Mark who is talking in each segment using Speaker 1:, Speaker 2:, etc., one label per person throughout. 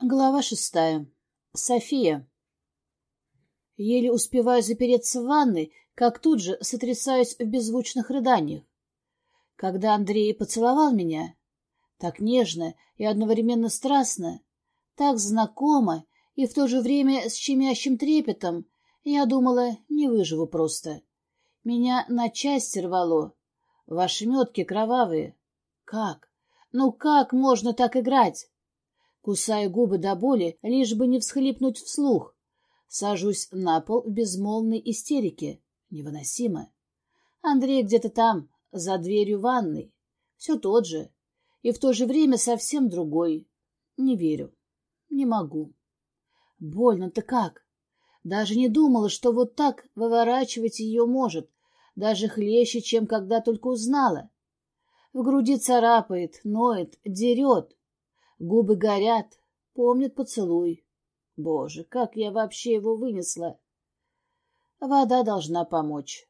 Speaker 1: Глава шестая. София. Еле успеваю запереться в ванной, как тут же сотрясаюсь в беззвучных рыданиях. Когда Андрей поцеловал меня, так нежно и одновременно страстно, так знакомо и в то же время с щемящим трепетом, я думала, не выживу просто. Меня на части рвало, в ошметки кровавые. Как? Ну как можно так играть? Кусаю губы до боли, лишь бы не всхлипнуть вслух. Сажусь на пол в безмолвной истерике. Невыносимо. Андрей где-то там, за дверью ванной. Все тот же. И в то же время совсем другой. Не верю. Не могу. Больно-то как? Даже не думала, что вот так выворачивать ее может. Даже хлеще, чем когда только узнала. В груди царапает, ноет, дерет. Губы горят, помнит поцелуй. Боже, как я вообще его вынесла! Вода должна помочь.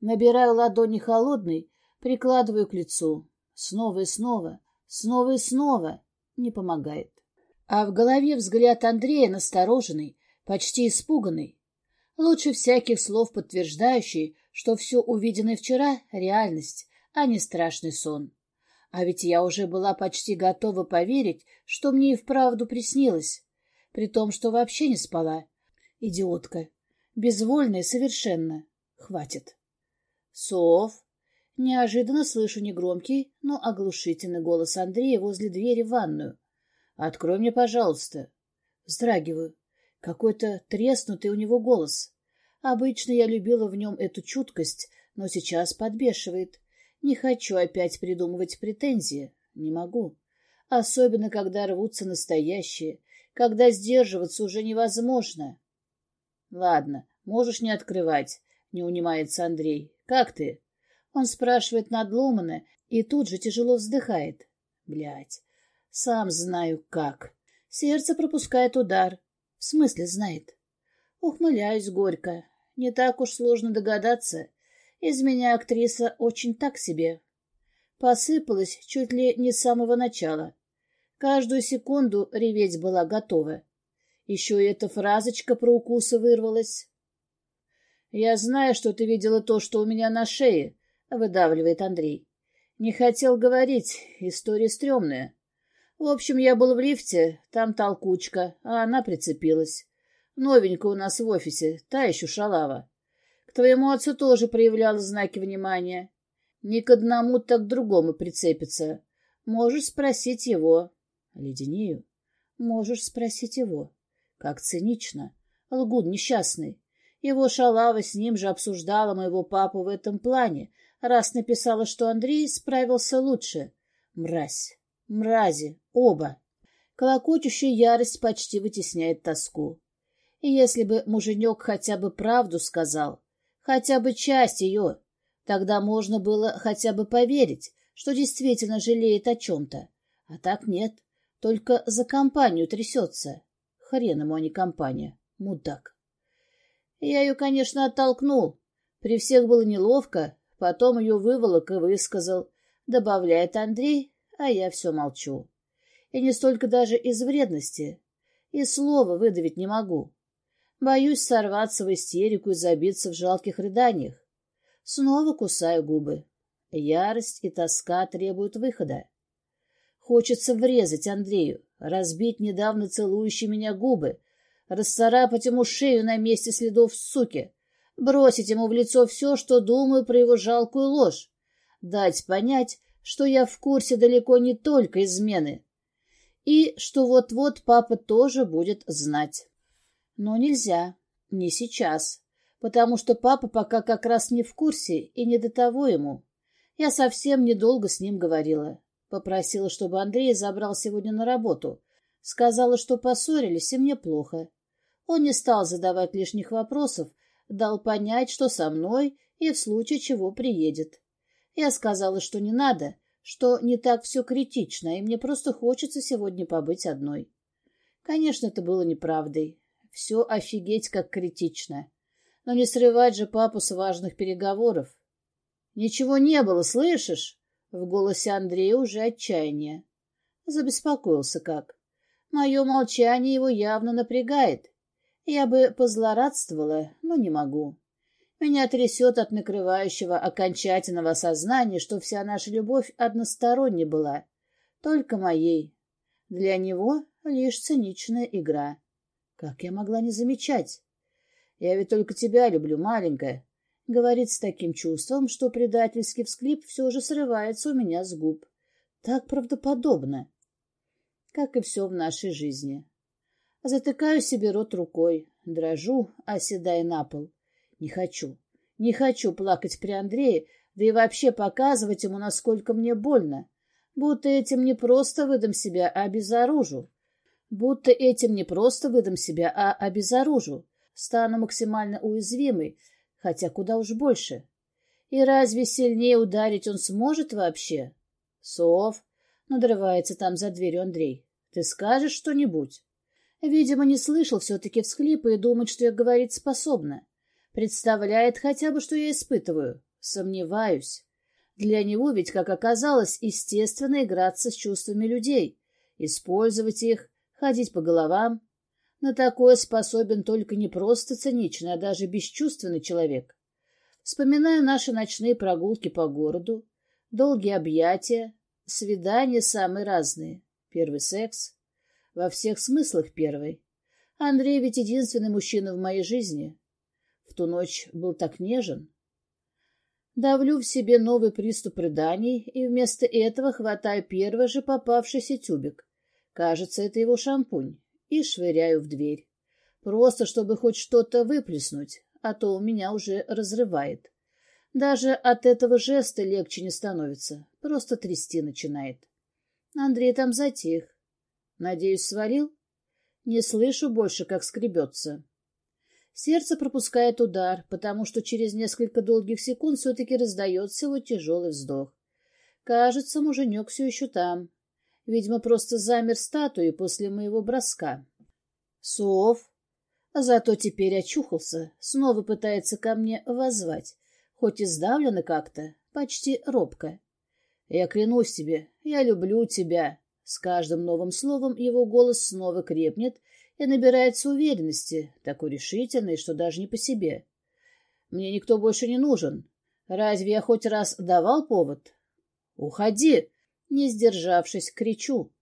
Speaker 1: Набираю ладони холодной, прикладываю к лицу. Снова и снова, снова и снова. Не помогает. А в голове взгляд Андрея настороженный, почти испуганный. Лучше всяких слов подтверждающий, что все увиденное вчера — реальность, а не страшный сон. А ведь я уже была почти готова поверить, что мне и вправду приснилось, при том, что вообще не спала. Идиотка. Безвольная совершенно. Хватит. Сов. Неожиданно слышу негромкий, но оглушительный голос Андрея возле двери в ванную. «Открой мне, пожалуйста». Вздрагиваю. Какой-то треснутый у него голос. Обычно я любила в нем эту чуткость, но сейчас подбешивает. Не хочу опять придумывать претензии. Не могу. Особенно, когда рвутся настоящие, когда сдерживаться уже невозможно. — Ладно, можешь не открывать, — не унимается Андрей. — Как ты? Он спрашивает надломанно и тут же тяжело вздыхает. Блядь, сам знаю как. Сердце пропускает удар. В смысле знает. Ухмыляюсь горько. Не так уж сложно догадаться. Из меня актриса очень так себе. Посыпалась чуть ли не с самого начала. Каждую секунду реветь была готова. Еще и эта фразочка про укусы вырвалась. «Я знаю, что ты видела то, что у меня на шее», — выдавливает Андрей. «Не хотел говорить, история стрёмная. В общем, я был в лифте, там толкучка, а она прицепилась. Новенькая у нас в офисе, та еще шалава. Твоему отцу тоже проявляла знаки внимания. Ни к одному, так к другому прицепится. Можешь спросить его. Леденею. Можешь спросить его. Как цинично. Лгун несчастный. Его шалава с ним же обсуждала моего папу в этом плане, раз написала, что Андрей справился лучше. Мразь. Мрази. Оба. Колокочущая ярость почти вытесняет тоску. И если бы муженек хотя бы правду сказал, хотя бы часть ее. Тогда можно было хотя бы поверить, что действительно жалеет о чем-то. А так нет, только за компанию трясется. Хрен ему, а не компания. Мудак. Я ее, конечно, оттолкнул. При всех было неловко, потом ее выволок и высказал. Добавляет Андрей, а я все молчу. И не столько даже из вредности. И слова выдавить не могу. Боюсь сорваться в истерику и забиться в жалких рыданиях. Снова кусаю губы. Ярость и тоска требуют выхода. Хочется врезать Андрею, разбить недавно целующие меня губы, расцарапать ему шею на месте следов суки, бросить ему в лицо все, что думаю про его жалкую ложь, дать понять, что я в курсе далеко не только измены, и что вот-вот папа тоже будет знать. Но нельзя. Не сейчас. Потому что папа пока как раз не в курсе и не до того ему. Я совсем недолго с ним говорила. Попросила, чтобы Андрей забрал сегодня на работу. Сказала, что поссорились, и мне плохо. Он не стал задавать лишних вопросов, дал понять, что со мной и в случае чего приедет. Я сказала, что не надо, что не так все критично, и мне просто хочется сегодня побыть одной. Конечно, это было неправдой. Все офигеть как критично. Но не срывать же папу с важных переговоров. «Ничего не было, слышишь?» В голосе Андрея уже отчаяние. Забеспокоился как. Мое молчание его явно напрягает. Я бы позлорадствовала, но не могу. Меня трясет от накрывающего окончательного осознания, что вся наша любовь односторонней была, только моей. Для него лишь циничная игра. Как я могла не замечать? Я ведь только тебя люблю, маленькая, — говорит с таким чувством, что предательский всклип все же срывается у меня с губ. Так правдоподобно, как и все в нашей жизни. Затыкаю себе рот рукой, дрожу, оседая на пол. Не хочу, не хочу плакать при Андрее, да и вообще показывать ему, насколько мне больно. Будто этим не просто выдам себя, а обезоружу. Будто этим не просто выдам себя, а обезоружу. Стану максимально уязвимой, хотя куда уж больше. И разве сильнее ударить он сможет вообще? Сов, надрывается там за дверью Андрей. Ты скажешь что-нибудь? Видимо, не слышал все-таки всхлипа и думает, что я говорить способна. Представляет хотя бы, что я испытываю. Сомневаюсь. Для него ведь, как оказалось, естественно играться с чувствами людей, использовать их, ходить по головам. На такое способен только не просто циничный, а даже бесчувственный человек. Вспоминаю наши ночные прогулки по городу, долгие объятия, свидания самые разные, первый секс. Во всех смыслах первый. Андрей ведь единственный мужчина в моей жизни. В ту ночь был так нежен. Давлю в себе новый приступ рыданий и вместо этого хватаю первый же попавшийся тюбик. Кажется, это его шампунь. И швыряю в дверь. Просто, чтобы хоть что-то выплеснуть, а то у меня уже разрывает. Даже от этого жеста легче не становится, просто трясти начинает. Андрей там затих. Надеюсь, свалил? Не слышу больше, как скребется. Сердце пропускает удар, потому что через несколько долгих секунд все-таки раздается его тяжелый вздох. Кажется, муженек все еще там. Видимо, просто замер статуей после моего броска. Сов. Зато теперь очухался, снова пытается ко мне воззвать, хоть и сдавлено как-то, почти робко. Я клянусь тебе, я люблю тебя. С каждым новым словом его голос снова крепнет, и набирается уверенности, такой решительной, что даже не по себе. Мне никто больше не нужен. Разве я хоть раз давал повод? Уходи! Не сдержавшись, кричу.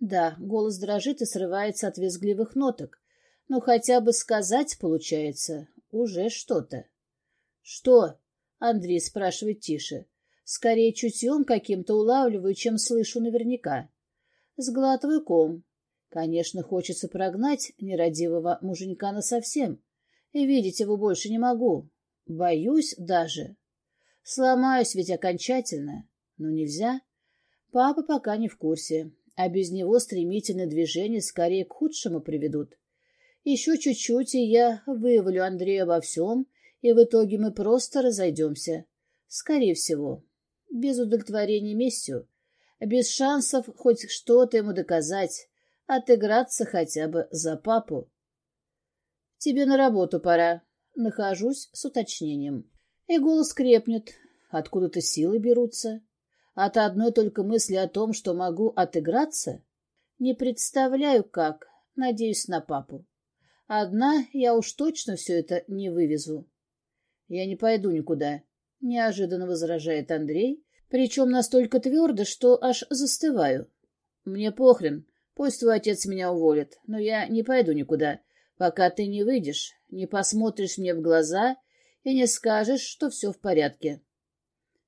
Speaker 1: Да, голос дрожит и срывается от визгливых ноток. Но хотя бы сказать получается уже что-то. Что? Андрей спрашивает тише. Скорее чутьем каким-то улавливаю, чем слышу наверняка. Сглатываю ком. Конечно, хочется прогнать нерадивого муженька насовсем. И видеть его больше не могу. Боюсь даже. Сломаюсь ведь окончательно. Но нельзя. Папа пока не в курсе, а без него стремительные движения скорее к худшему приведут. Еще чуть-чуть, и я выявлю Андрея во всем, и в итоге мы просто разойдемся. Скорее всего. Без удовлетворения местью. Без шансов хоть что-то ему доказать отыграться хотя бы за папу. Тебе на работу пора. Нахожусь с уточнением. И голос крепнет. Откуда-то силы берутся. От одной только мысли о том, что могу отыграться, не представляю как. Надеюсь на папу. Одна я уж точно все это не вывезу. Я не пойду никуда, — неожиданно возражает Андрей, причем настолько твердо, что аж застываю. Мне похрен, Пусть твой отец меня уволит, но я не пойду никуда, пока ты не выйдешь, не посмотришь мне в глаза и не скажешь, что все в порядке.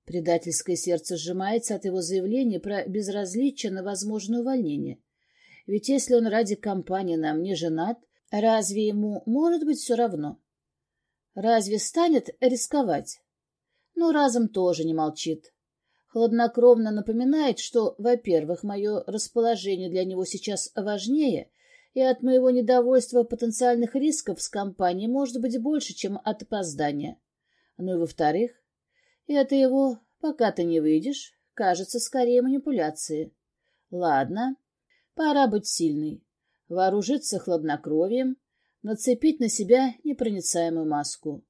Speaker 1: Предательское сердце сжимается от его заявления про безразличие на возможное увольнение. Ведь если он ради компании на мне женат, разве ему может быть все равно? Разве станет рисковать? Но разом тоже не молчит хладнокровно напоминает, что, во-первых, мое расположение для него сейчас важнее, и от моего недовольства потенциальных рисков с компанией может быть больше, чем от опоздания. Ну и во-вторых, это его, пока ты не выйдешь, кажется скорее манипуляцией. Ладно, пора быть сильной, вооружиться хладнокровием, нацепить на себя непроницаемую маску.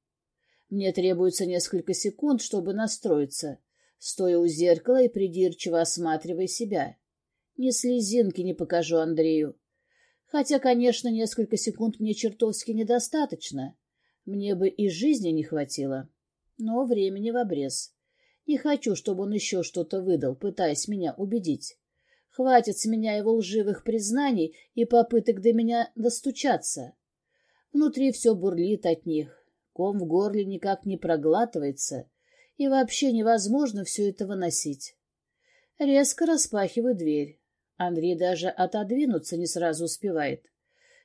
Speaker 1: Мне требуется несколько секунд, чтобы настроиться — стоя у зеркала и придирчиво осматривая себя. Ни слезинки не покажу Андрею. Хотя, конечно, несколько секунд мне чертовски недостаточно. Мне бы и жизни не хватило. Но времени в обрез. Не хочу, чтобы он еще что-то выдал, пытаясь меня убедить. Хватит с меня его лживых признаний и попыток до меня достучаться. Внутри все бурлит от них. Ком в горле никак не проглатывается, и вообще невозможно все это выносить. Резко распахиваю дверь. Андрей даже отодвинуться не сразу успевает.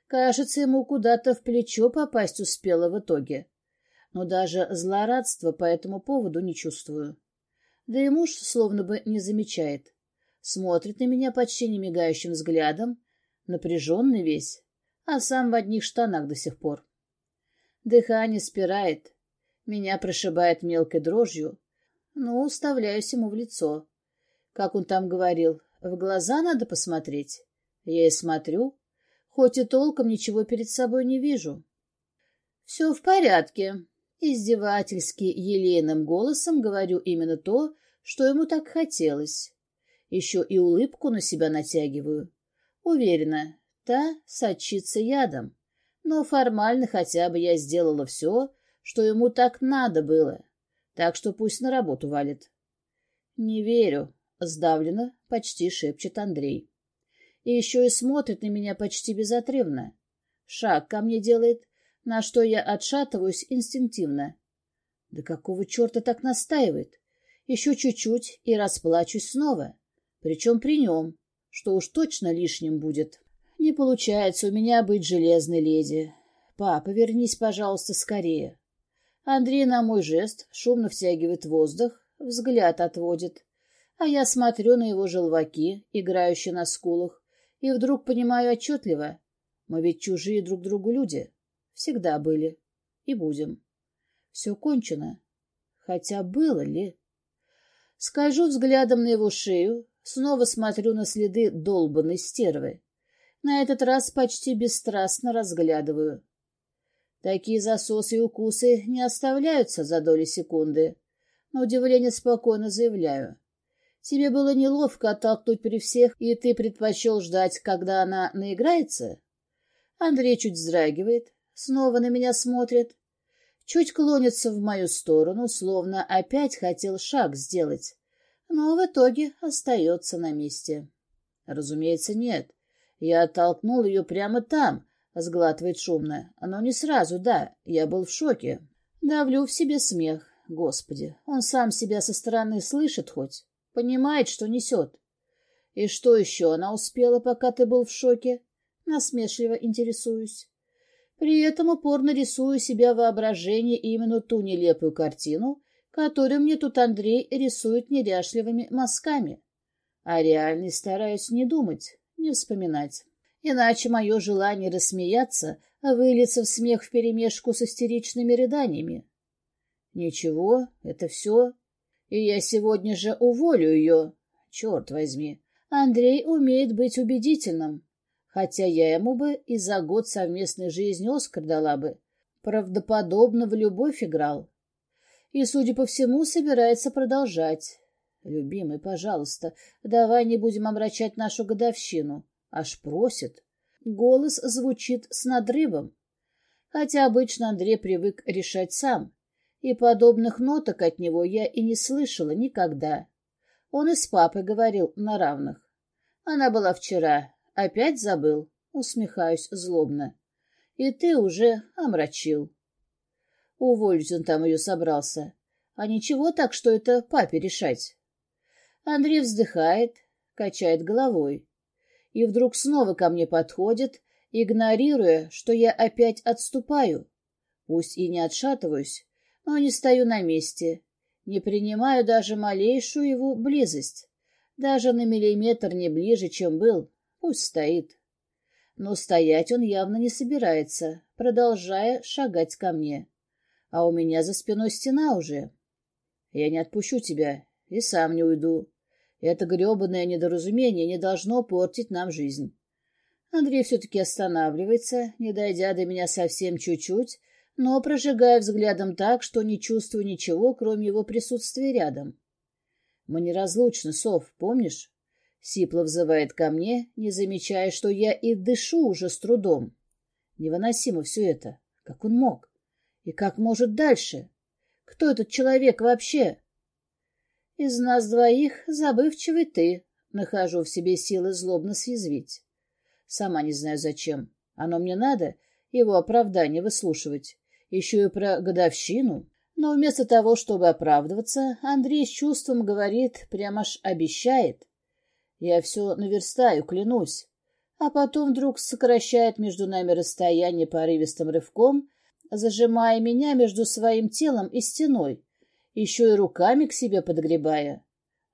Speaker 1: Кажется, ему куда-то в плечо попасть успело в итоге. Но даже злорадства по этому поводу не чувствую. Да и муж словно бы не замечает. Смотрит на меня почти не мигающим взглядом, напряженный весь, а сам в одних штанах до сих пор. Дыхание спирает, меня прошибает мелкой дрожью, но уставляюсь ему в лицо. Как он там говорил, в глаза надо посмотреть. Я и смотрю, хоть и толком ничего перед собой не вижу. Все в порядке. Издевательски елейным голосом говорю именно то, что ему так хотелось. Еще и улыбку на себя натягиваю. Уверена, та сочится ядом. Но формально хотя бы я сделала все, что ему так надо было. Так что пусть на работу валит. Не верю, Сдавленно, почти шепчет Андрей. И еще и смотрит на меня почти безотрывно. Шаг ко мне делает, на что я отшатываюсь инстинктивно. Да какого черта так настаивает? Еще чуть-чуть и расплачусь снова. Причем при нем, что уж точно лишним будет. Не получается у меня быть железной леди. Папа, вернись, пожалуйста, скорее. Андрей на мой жест шумно втягивает воздух, взгляд отводит. А я смотрю на его желваки, играющие на скулах, и вдруг понимаю отчетливо. Мы ведь чужие друг другу люди. Всегда были. И будем. Все кончено. Хотя было ли? Скольжу взглядом на его шею, снова смотрю на следы долбанной стервы. На этот раз почти бесстрастно разглядываю. Такие засосы и укусы не оставляются за доли секунды. На удивление спокойно заявляю. Тебе было неловко оттолкнуть при всех, и ты предпочел ждать, когда она наиграется? Андрей чуть вздрагивает, снова на меня смотрит, чуть клонится в мою сторону, словно опять хотел шаг сделать, но в итоге остается на месте. Разумеется, нет. Я оттолкнул ее прямо там, сглатывает шумно. Но не сразу, да, я был в шоке. Давлю в себе смех. Господи, он сам себя со стороны слышит хоть? Понимает, что несет. И что еще она успела, пока ты был в шоке? Насмешливо интересуюсь. При этом упорно рисую себя воображение именно ту нелепую картину, которую мне тут Андрей рисует неряшливыми мазками. А реальность стараюсь не думать, не вспоминать. Иначе мое желание рассмеяться выльется в смех вперемешку с истеричными рыданиями. Ничего, это все. И я сегодня же уволю ее. Черт возьми, Андрей умеет быть убедительным. Хотя я ему бы и за год совместной жизни Оскар дала бы. Правдоподобно в любовь играл. И, судя по всему, собирается продолжать. Любимый, пожалуйста, давай не будем омрачать нашу годовщину. Аж просит. Голос звучит с надрывом. Хотя обычно Андрей привык решать сам и подобных ноток от него я и не слышала никогда. Он и с папой говорил на равных. Она была вчера. Опять забыл? Усмехаюсь злобно. И ты уже омрачил. Уволить он там ее собрался. А ничего так, что это папе решать. Андрей вздыхает, качает головой. И вдруг снова ко мне подходит, игнорируя, что я опять отступаю. Пусть и не отшатываюсь, но не стою на месте, не принимаю даже малейшую его близость, даже на миллиметр не ближе, чем был, пусть стоит. Но стоять он явно не собирается, продолжая шагать ко мне. А у меня за спиной стена уже. Я не отпущу тебя и сам не уйду. Это гребаное недоразумение не должно портить нам жизнь. Андрей все-таки останавливается, не дойдя до меня совсем чуть-чуть, но прожигая взглядом так, что не чувствую ничего, кроме его присутствия рядом. Мы неразлучны, Сов, помнишь? Сипло взывает ко мне, не замечая, что я и дышу уже с трудом. Невыносимо все это. Как он мог? И как может дальше? Кто этот человек вообще? Из нас двоих забывчивый ты, нахожу в себе силы злобно съязвить. Сама не знаю зачем. Оно мне надо, его оправдание выслушивать. Еще и про годовщину. Но вместо того, чтобы оправдываться, Андрей с чувством говорит, прямо аж обещает. Я все наверстаю, клянусь. А потом вдруг сокращает между нами расстояние порывистым рывком, зажимая меня между своим телом и стеной, еще и руками к себе подгребая.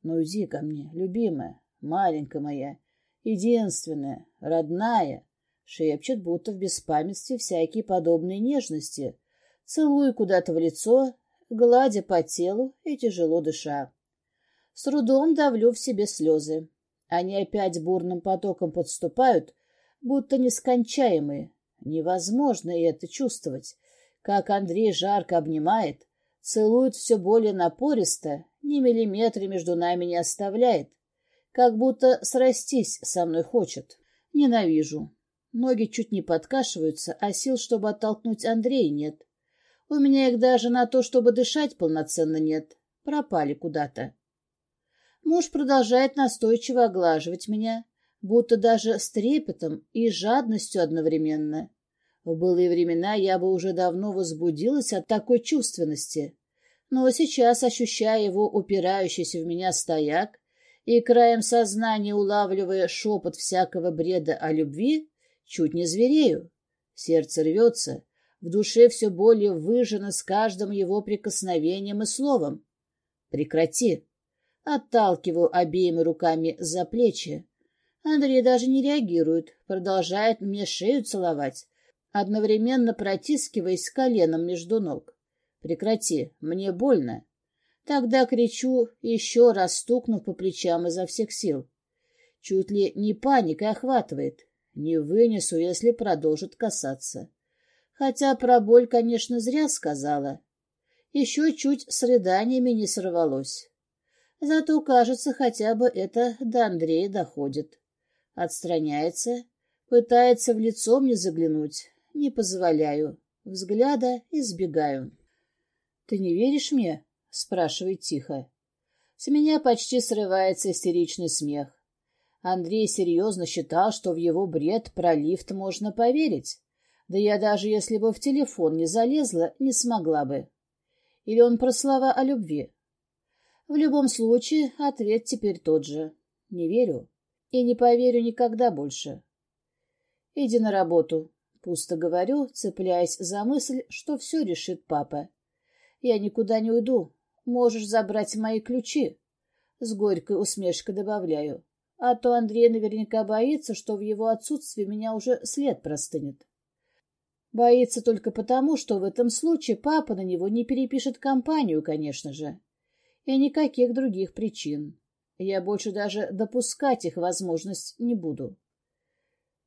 Speaker 1: Ну иди ко мне, любимая, маленькая моя, единственная, родная, шепчет, будто в беспамятстве всякие подобные нежности, целуя куда-то в лицо, гладя по телу и тяжело дыша. С трудом давлю в себе слезы. Они опять бурным потоком подступают, будто нескончаемые. Невозможно это чувствовать, как Андрей жарко обнимает, целует все более напористо, ни миллиметра между нами не оставляет, как будто срастись со мной хочет. Ненавижу. Ноги чуть не подкашиваются, а сил, чтобы оттолкнуть Андрея, нет. У меня их даже на то, чтобы дышать полноценно нет. Пропали куда-то. Муж продолжает настойчиво оглаживать меня, будто даже с трепетом и жадностью одновременно. В былые времена я бы уже давно возбудилась от такой чувственности, но сейчас, ощущая его упирающийся в меня стояк и краем сознания улавливая шепот всякого бреда о любви, чуть не зверею. Сердце рвется, в душе все более выжжено с каждым его прикосновением и словом. «Прекрати!» Отталкиваю обеими руками за плечи. Андрей даже не реагирует, продолжает мне шею целовать, одновременно протискиваясь коленом между ног. «Прекрати, мне больно!» Тогда кричу, еще раз стукнув по плечам изо всех сил. Чуть ли не паника охватывает. Не вынесу, если продолжит касаться. Хотя про боль, конечно, зря сказала. Еще чуть с рыданиями не сорвалось. Зато, кажется, хотя бы это до Андрея доходит. Отстраняется, пытается в лицо мне заглянуть. Не позволяю. Взгляда избегаю. — Ты не веришь мне? — спрашивает тихо. С меня почти срывается истеричный смех. Андрей серьезно считал, что в его бред про лифт можно поверить. Да я даже если бы в телефон не залезла, не смогла бы. Или он про слова о любви? В любом случае, ответ теперь тот же. Не верю. И не поверю никогда больше. Иди на работу. Пусто говорю, цепляясь за мысль, что все решит папа. Я никуда не уйду. Можешь забрать мои ключи. С горькой усмешкой добавляю. А то Андрей наверняка боится, что в его отсутствии меня уже след простынет. Боится только потому, что в этом случае папа на него не перепишет компанию, конечно же. И никаких других причин. Я больше даже допускать их возможность не буду.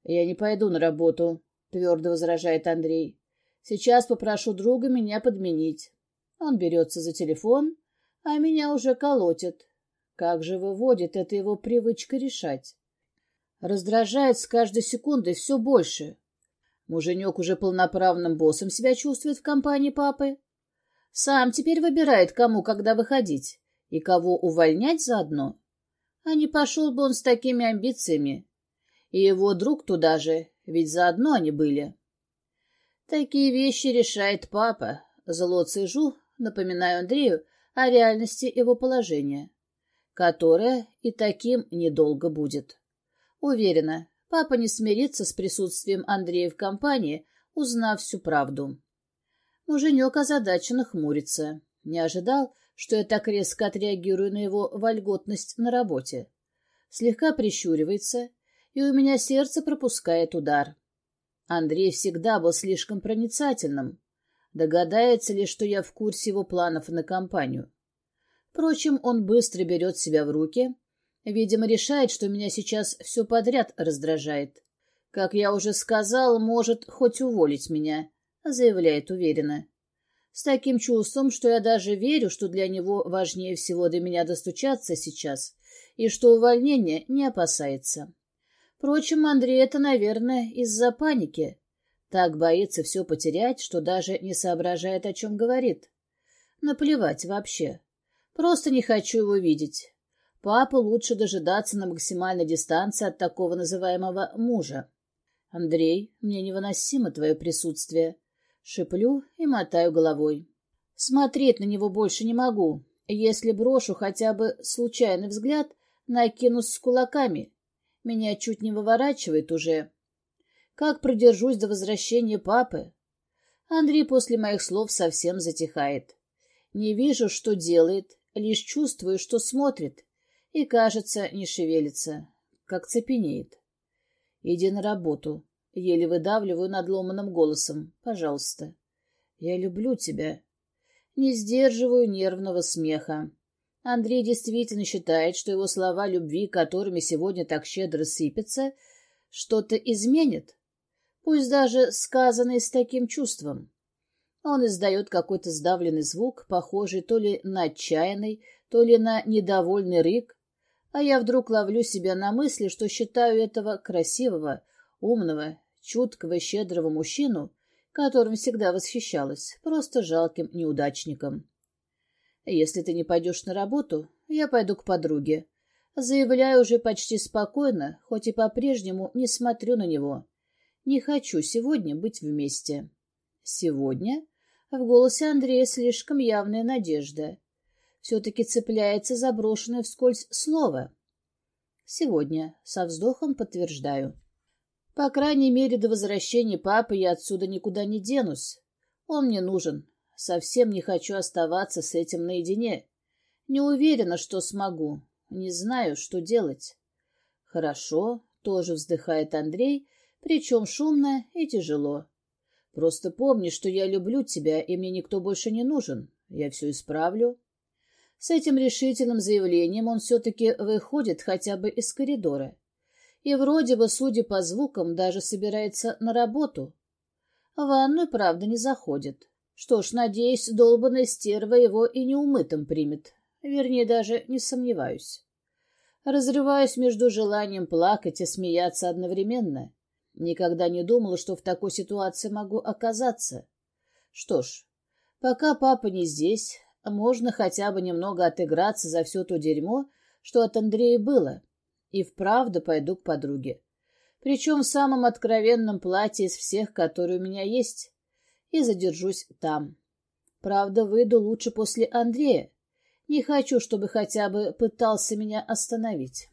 Speaker 1: «Я не пойду на работу», — твердо возражает Андрей. «Сейчас попрошу друга меня подменить». Он берется за телефон, а меня уже колотит. Как же выводит это его привычка решать? Раздражает с каждой секундой все больше. Муженек уже полноправным боссом себя чувствует в компании папы. Сам теперь выбирает, кому когда выходить и кого увольнять заодно. А не пошел бы он с такими амбициями. И его друг туда же, ведь заодно они были. Такие вещи решает папа. Зло цежу, напоминаю Андрею о реальности его положения, которое и таким недолго будет. Уверена, Папа не смирится с присутствием Андрея в компании, узнав всю правду. Муженек озадаченно хмурится. Не ожидал, что я так резко отреагирую на его вольготность на работе. Слегка прищуривается, и у меня сердце пропускает удар. Андрей всегда был слишком проницательным. Догадается ли, что я в курсе его планов на компанию? Впрочем, он быстро берет себя в руки Видимо, решает, что меня сейчас все подряд раздражает. Как я уже сказал, может хоть уволить меня, заявляет уверенно. С таким чувством, что я даже верю, что для него важнее всего до меня достучаться сейчас, и что увольнения не опасается. Впрочем, Андрей это, наверное, из-за паники. Так боится все потерять, что даже не соображает, о чем говорит. Наплевать вообще. Просто не хочу его видеть. Папа лучше дожидаться на максимальной дистанции от такого называемого мужа. Андрей, мне невыносимо твое присутствие. Шиплю и мотаю головой. Смотреть на него больше не могу. Если брошу хотя бы случайный взгляд, накинусь с кулаками. Меня чуть не выворачивает уже. Как продержусь до возвращения папы? Андрей после моих слов совсем затихает. Не вижу, что делает, лишь чувствую, что смотрит, и, кажется, не шевелится, как цепенеет. Иди на работу. Еле выдавливаю надломанным голосом. Пожалуйста. Я люблю тебя. Не сдерживаю нервного смеха. Андрей действительно считает, что его слова любви, которыми сегодня так щедро сыпятся, что-то изменят пусть даже сказанный с таким чувством. Он издает какой-то сдавленный звук, похожий то ли на отчаянный, то ли на недовольный рык, а я вдруг ловлю себя на мысли, что считаю этого красивого, умного, чуткого и щедрого мужчину, которым всегда восхищалась, просто жалким неудачником. Если ты не пойдешь на работу, я пойду к подруге. Заявляю уже почти спокойно, хоть и по-прежнему не смотрю на него. Не хочу сегодня быть вместе. Сегодня? В голосе Андрея слишком явная надежда. Все-таки цепляется за брошенное вскользь слово. Сегодня, со вздохом подтверждаю. По крайней мере, до возвращения папы я отсюда никуда не денусь. Он мне нужен. Совсем не хочу оставаться с этим наедине. Не уверена, что смогу. Не знаю, что делать. Хорошо, тоже вздыхает Андрей, причем шумно и тяжело. Просто помни, что я люблю тебя, и мне никто больше не нужен. Я все исправлю. С этим решительным заявлением он все-таки выходит хотя бы из коридора. И вроде бы, судя по звукам, даже собирается на работу. В ванную, правда, не заходит. Что ж, надеюсь, долбаная стерва его и неумытым примет. Вернее, даже не сомневаюсь. Разрываюсь между желанием плакать и смеяться одновременно. Никогда не думала, что в такой ситуации могу оказаться. Что ж, пока папа не здесь, можно хотя бы немного отыграться за все то дерьмо, что от Андрея было, и вправду пойду к подруге. Причем в самом откровенном платье из всех, которые у меня есть, и задержусь там. Правда, выйду лучше после Андрея. Не хочу, чтобы хотя бы пытался меня остановить.